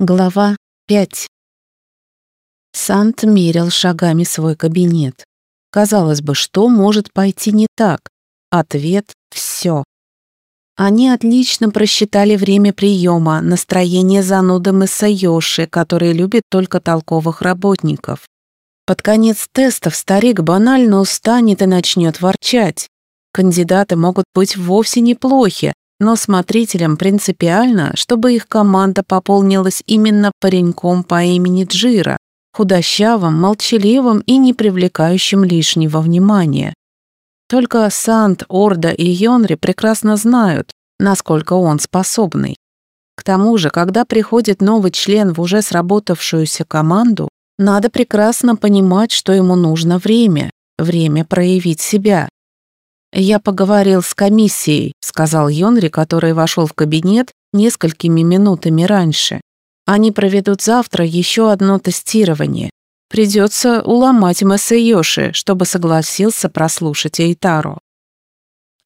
Глава 5 Сант мерил шагами свой кабинет. Казалось бы, что может пойти не так? Ответ – все. Они отлично просчитали время приема, настроение зануды Месайоши, который любит только толковых работников. Под конец тестов старик банально устанет и начнет ворчать. Кандидаты могут быть вовсе неплохи, но смотрителям принципиально, чтобы их команда пополнилась именно пареньком по имени Джира, худощавым, молчаливым и не привлекающим лишнего внимания. Только Сант, Орда и Йонри прекрасно знают, насколько он способный. К тому же, когда приходит новый член в уже сработавшуюся команду, надо прекрасно понимать, что ему нужно время, время проявить себя. «Я поговорил с комиссией», — сказал Йонри, который вошел в кабинет несколькими минутами раньше. «Они проведут завтра еще одно тестирование. Придется уломать Масэйоши, чтобы согласился прослушать Эйтаро».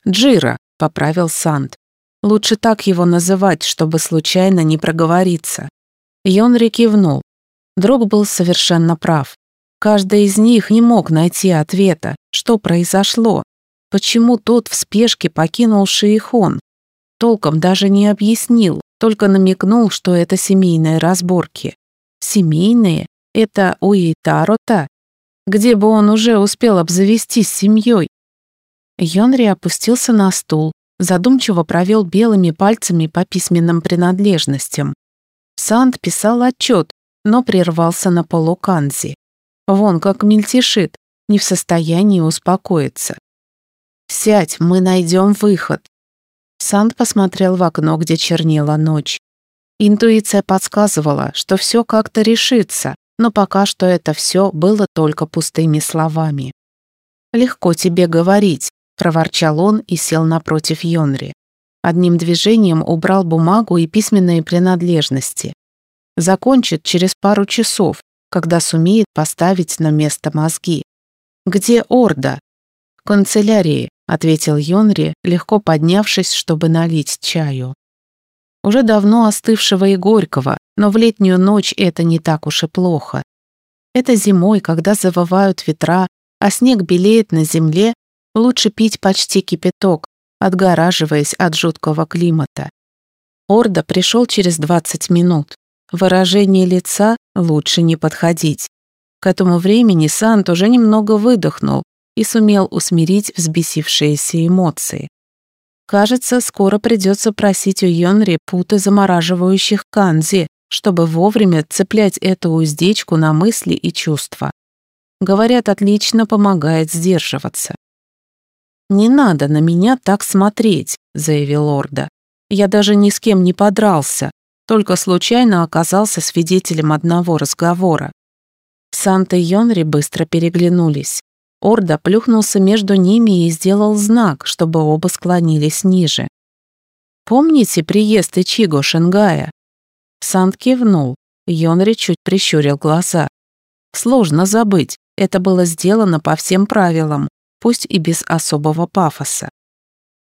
«Джира», — поправил Санд. «Лучше так его называть, чтобы случайно не проговориться». Йонри кивнул. Друг был совершенно прав. Каждый из них не мог найти ответа, что произошло, Почему тот в спешке покинул Шиихон? Толком даже не объяснил, только намекнул, что это семейные разборки. Семейные? Это у Итарота? Где бы он уже успел обзавестись семьей? Йонри опустился на стул, задумчиво провел белыми пальцами по письменным принадлежностям. Санд писал отчет, но прервался на полуканзи. Вон как мельтешит, не в состоянии успокоиться. «Сядь, мы найдем выход». Санд посмотрел в окно, где чернела ночь. Интуиция подсказывала, что все как-то решится, но пока что это все было только пустыми словами. «Легко тебе говорить», — проворчал он и сел напротив Йонри. Одним движением убрал бумагу и письменные принадлежности. Закончит через пару часов, когда сумеет поставить на место мозги. «Где Орда?» «Канцелярии», — ответил Йонри, легко поднявшись, чтобы налить чаю. Уже давно остывшего и горького, но в летнюю ночь это не так уж и плохо. Это зимой, когда завывают ветра, а снег белеет на земле, лучше пить почти кипяток, отгораживаясь от жуткого климата. Орда пришел через 20 минут. Выражение лица лучше не подходить. К этому времени Сант уже немного выдохнул, и сумел усмирить взбесившиеся эмоции. Кажется, скоро придется просить у Йонри путы замораживающих канзи, чтобы вовремя цеплять эту уздечку на мысли и чувства. Говорят, отлично помогает сдерживаться. «Не надо на меня так смотреть», — заявил Орда. «Я даже ни с кем не подрался, только случайно оказался свидетелем одного разговора». Санта и Йонри быстро переглянулись. Орда плюхнулся между ними и сделал знак, чтобы оба склонились ниже. «Помните приезд Ичиго Шенгая?» Санд кивнул. Йонри чуть прищурил глаза. «Сложно забыть, это было сделано по всем правилам, пусть и без особого пафоса».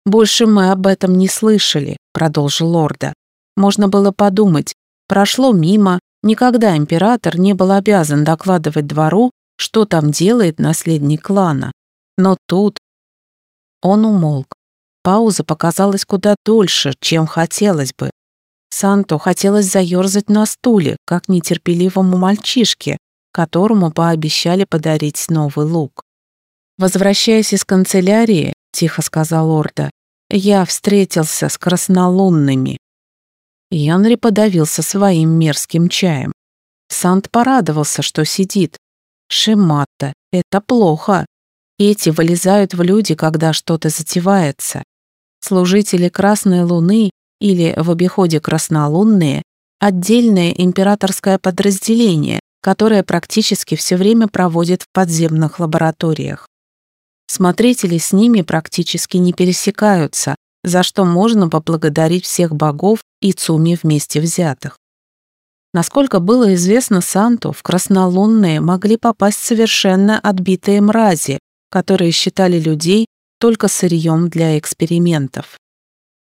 «Больше мы об этом не слышали», — продолжил Орда. «Можно было подумать, прошло мимо, никогда император не был обязан докладывать двору что там делает наследник клана. Но тут... Он умолк. Пауза показалась куда дольше, чем хотелось бы. Санту хотелось заерзать на стуле, как нетерпеливому мальчишке, которому пообещали подарить новый лук. «Возвращаясь из канцелярии», — тихо сказал Орда, — «я встретился с краснолунными». Янри подавился своим мерзким чаем. Сант порадовался, что сидит, Шиматта, это плохо. Эти вылезают в люди, когда что-то затевается. Служители Красной Луны или в обиходе краснолунные – отдельное императорское подразделение, которое практически все время проводит в подземных лабораториях. Смотрители с ними практически не пересекаются, за что можно поблагодарить всех богов и Цуми вместе взятых. Насколько было известно Санту, в краснолунные могли попасть совершенно отбитые мрази, которые считали людей только сырьем для экспериментов.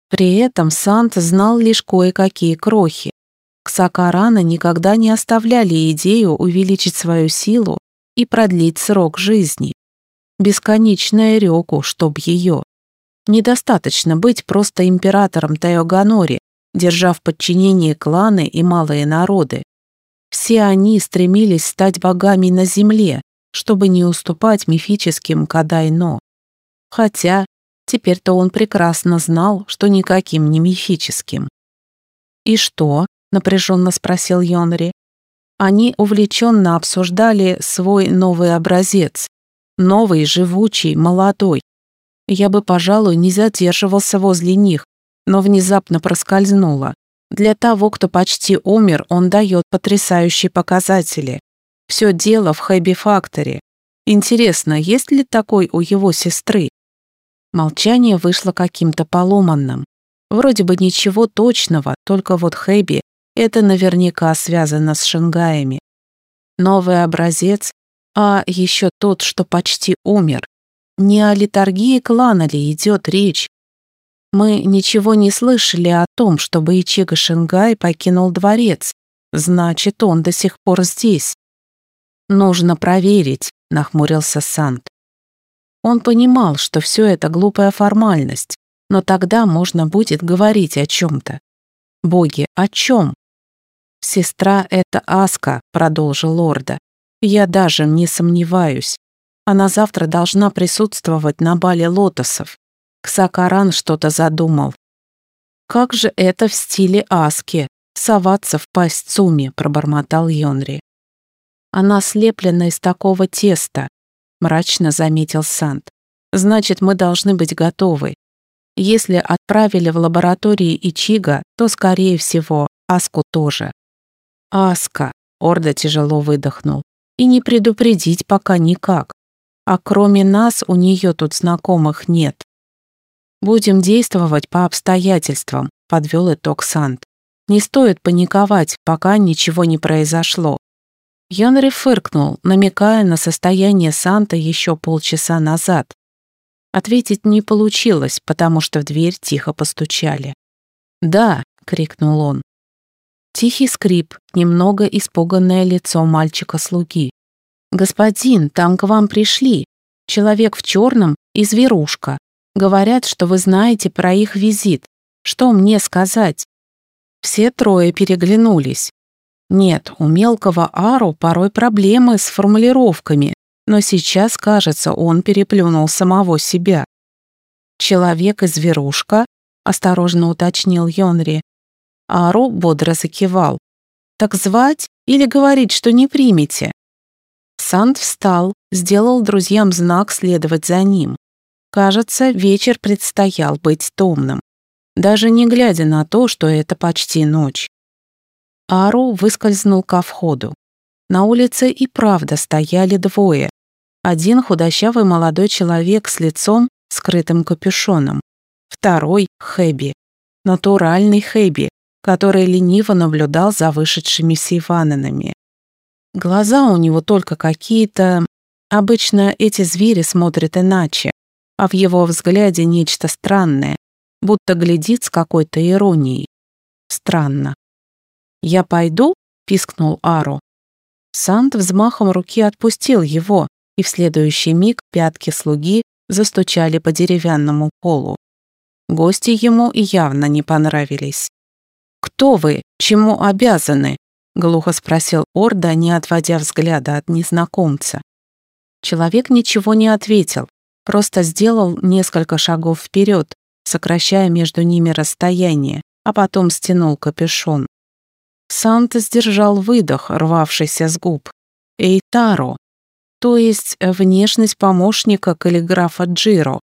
При этом Сант знал лишь кое-какие крохи. Ксакарана никогда не оставляли идею увеличить свою силу и продлить срок жизни. Бесконечная Рёку, чтоб ее. Недостаточно быть просто императором Тайоганори, держа в подчинении кланы и малые народы. Все они стремились стать богами на земле, чтобы не уступать мифическим Кадайно. Хотя теперь-то он прекрасно знал, что никаким не мифическим. «И что?» — напряженно спросил Йонри. Они увлеченно обсуждали свой новый образец. Новый, живучий, молодой. Я бы, пожалуй, не задерживался возле них, но внезапно проскользнуло. Для того, кто почти умер, он дает потрясающие показатели. Все дело в хэби-факторе. Интересно, есть ли такой у его сестры? Молчание вышло каким-то поломанным. Вроде бы ничего точного, только вот хэби — это наверняка связано с шангаями. Новый образец, а еще тот, что почти умер. Не о литургии клана ли идет речь? Мы ничего не слышали о том, чтобы Ичига Шингай покинул дворец. Значит, он до сих пор здесь. «Нужно проверить», — нахмурился Сант. Он понимал, что все это глупая формальность, но тогда можно будет говорить о чем-то. «Боги, о чем?» «Сестра — это Аска», — продолжил Лорда. «Я даже не сомневаюсь. Она завтра должна присутствовать на бале лотосов. Ксакаран что-то задумал. «Как же это в стиле Аски, соваться в пасть Цуми», — пробормотал Йонри. Она слеплена из такого теста, мрачно заметил Сант. Значит, мы должны быть готовы. Если отправили в лаборатории Ичига, то, скорее всего, Аску тоже. Аска, Орда тяжело выдохнул. И не предупредить пока никак. А кроме нас у нее тут знакомых нет. Будем действовать по обстоятельствам, подвел итог Сант. Не стоит паниковать, пока ничего не произошло. Янри фыркнул, намекая на состояние Санта еще полчаса назад. Ответить не получилось, потому что в дверь тихо постучали. «Да!» — крикнул он. Тихий скрип, немного испуганное лицо мальчика-слуги. «Господин, там к вам пришли. Человек в черном и зверушка. Говорят, что вы знаете про их визит. Что мне сказать?» Все трое переглянулись. Нет, у мелкого Ару порой проблемы с формулировками, но сейчас, кажется, он переплюнул самого себя. «Человек и зверушка?» — осторожно уточнил Йонри. Ару бодро закивал. «Так звать или говорить, что не примете?» Санд встал, сделал друзьям знак следовать за ним. Кажется, вечер предстоял быть томным, даже не глядя на то, что это почти ночь. Ару выскользнул ко входу. На улице и правда стояли двое. Один худощавый молодой человек с лицом, скрытым капюшоном. Второй — Хэби. Натуральный Хэби, который лениво наблюдал за вышедшими сивананами. Глаза у него только какие-то... Обычно эти звери смотрят иначе, а в его взгляде нечто странное, будто глядит с какой-то иронией. Странно. «Я пойду?» — пискнул Ару. Сант взмахом руки отпустил его, и в следующий миг пятки слуги застучали по деревянному полу. Гости ему явно не понравились. «Кто вы? Чему обязаны?» — глухо спросил Орда, не отводя взгляда от незнакомца. Человек ничего не ответил, просто сделал несколько шагов вперед, сокращая между ними расстояние, а потом стянул капюшон. Санта сдержал выдох, рвавшийся с губ. Эйтаро, то есть внешность помощника каллиграфа Джиро.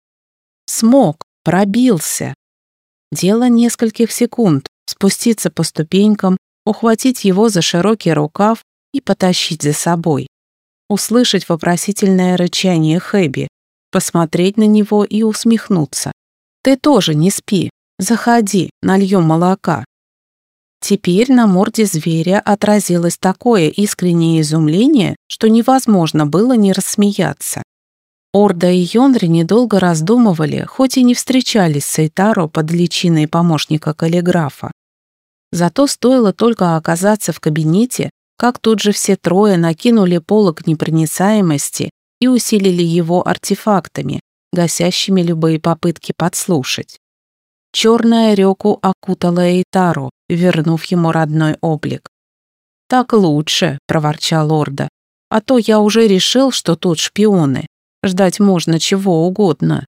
Смог, пробился. Дело нескольких секунд спуститься по ступенькам, ухватить его за широкий рукав и потащить за собой. Услышать вопросительное рычание Хэби, посмотреть на него и усмехнуться. «Ты тоже не спи. Заходи, нальем молока. Теперь на морде зверя отразилось такое искреннее изумление, что невозможно было не рассмеяться. Орда и Йонри недолго раздумывали, хоть и не встречались с Эйтаро под личиной помощника каллиграфа. Зато стоило только оказаться в кабинете, как тут же все трое накинули полог непроницаемости и усилили его артефактами, гасящими любые попытки подслушать. Черная реку окутала Эйтару, вернув ему родной облик. «Так лучше», — проворчал Орда, «а то я уже решил, что тут шпионы. Ждать можно чего угодно».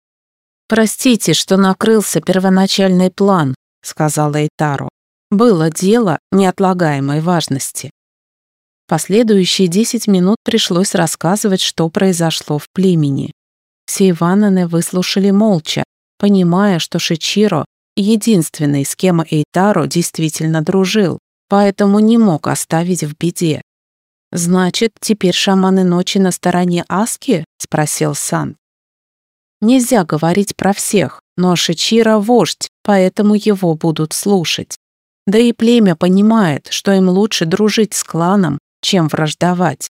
«Простите, что накрылся первоначальный план», — сказала Эйтару. «Было дело неотлагаемой важности». Последующие десять минут пришлось рассказывать, что произошло в племени. Все Ивановны выслушали молча, понимая, что Шичиро — единственный, с кем Эйтаро действительно дружил, поэтому не мог оставить в беде. «Значит, теперь шаманы ночи на стороне Аски?» — спросил Сан. «Нельзя говорить про всех, но Шичиро — вождь, поэтому его будут слушать. Да и племя понимает, что им лучше дружить с кланом, чем враждовать.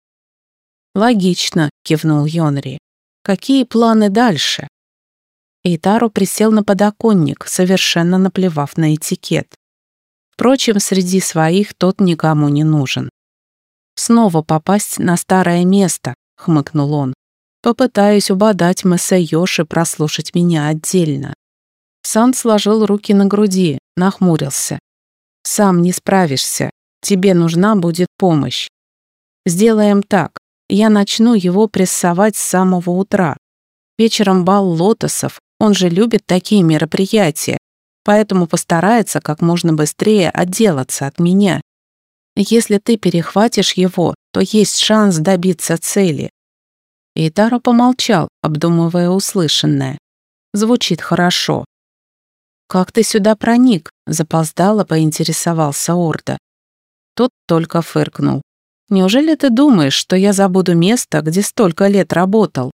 «Логично», — кивнул Йонри. «Какие планы дальше?» Эйтару присел на подоконник, совершенно наплевав на этикет. Впрочем, среди своих тот никому не нужен. «Снова попасть на старое место», — хмыкнул он. «Попытаюсь убодать Мэсэ Йоши прослушать меня отдельно». Сан сложил руки на груди, нахмурился. «Сам не справишься. Тебе нужна будет помощь. Сделаем так. Я начну его прессовать с самого утра. Вечером бал лотосов, он же любит такие мероприятия, поэтому постарается как можно быстрее отделаться от меня. Если ты перехватишь его, то есть шанс добиться цели. Итаро помолчал, обдумывая услышанное. Звучит хорошо. «Как ты сюда проник?» — запоздало поинтересовался Орда. Тот только фыркнул. Неужели ты думаешь, что я забуду место, где столько лет работал?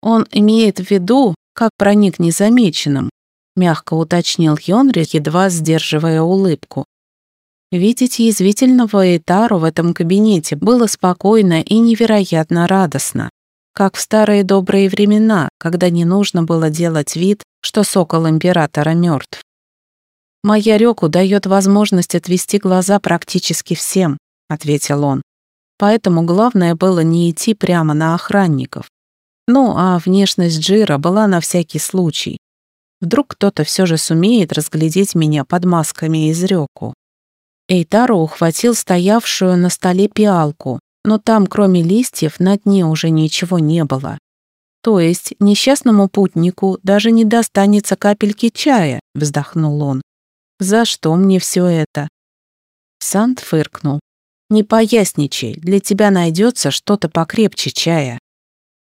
Он имеет в виду, как проник незамеченным, мягко уточнил Йонри, едва сдерживая улыбку. Видеть язвительного Этару в этом кабинете было спокойно и невероятно радостно, как в старые добрые времена, когда не нужно было делать вид, что сокол императора мертв. «Моя Рёку дает возможность отвести глаза практически всем», — ответил он поэтому главное было не идти прямо на охранников. Ну, а внешность Джира была на всякий случай. Вдруг кто-то все же сумеет разглядеть меня под масками из рёку. Эйтаро ухватил стоявшую на столе пиалку, но там, кроме листьев, на дне уже ничего не было. То есть несчастному путнику даже не достанется капельки чая, вздохнул он. За что мне все это? Сант фыркнул. Не поясничай, для тебя найдется что-то покрепче чая.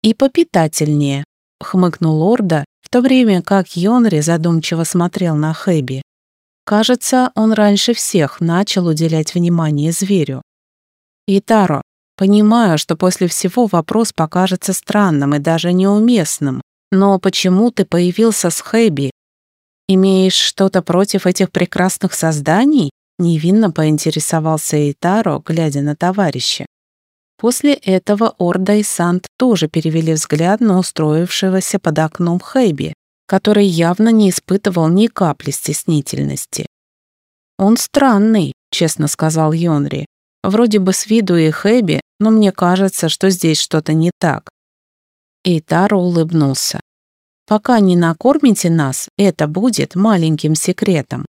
И попитательнее, хмыкнул Орда, в то время как Йонри задумчиво смотрел на Хэби. Кажется, он раньше всех начал уделять внимание зверю. Итаро, понимаю, что после всего вопрос покажется странным и даже неуместным, но почему ты появился с Хэби? Имеешь что-то против этих прекрасных созданий? Невинно поинтересовался Итаро, глядя на товарища. После этого Орда и Сант тоже перевели взгляд на устроившегося под окном Хэби, который явно не испытывал ни капли стеснительности. «Он странный», — честно сказал Йонри. «Вроде бы с виду и Хэби, но мне кажется, что здесь что-то не так». Эйтаро улыбнулся. «Пока не накормите нас, это будет маленьким секретом».